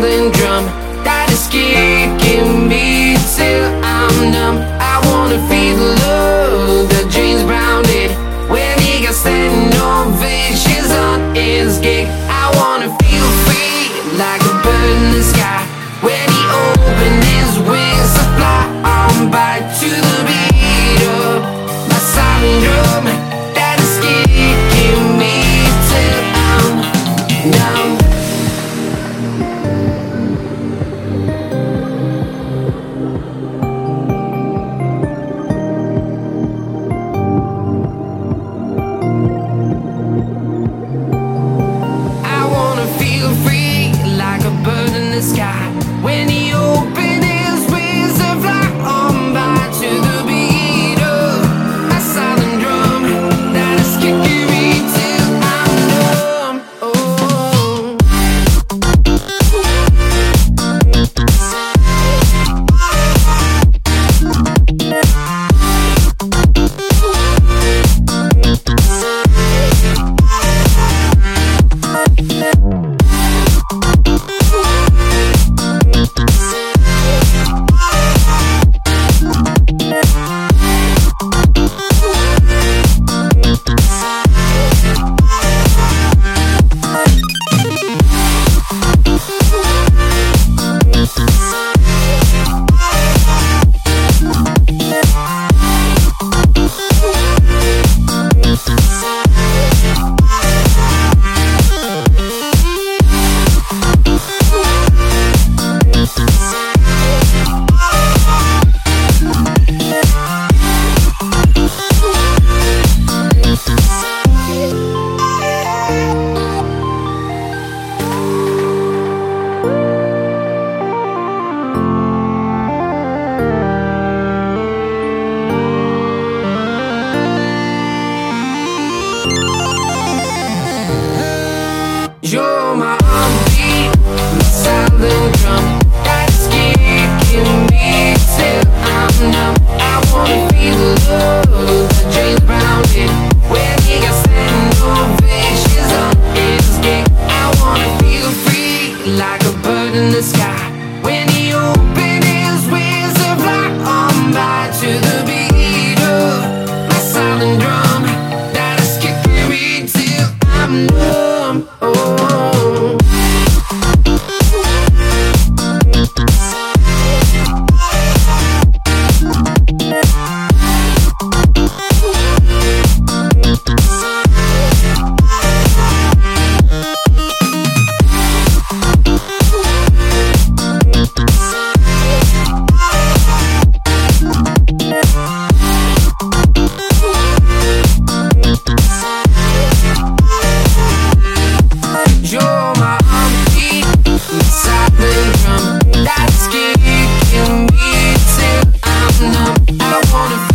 pounding drum that is kicking me till I'm numb. I wanna feel the love the dreams grounded. when he got standing on ovations on his gig. I wanna feel free like a bird in the sky. I wanna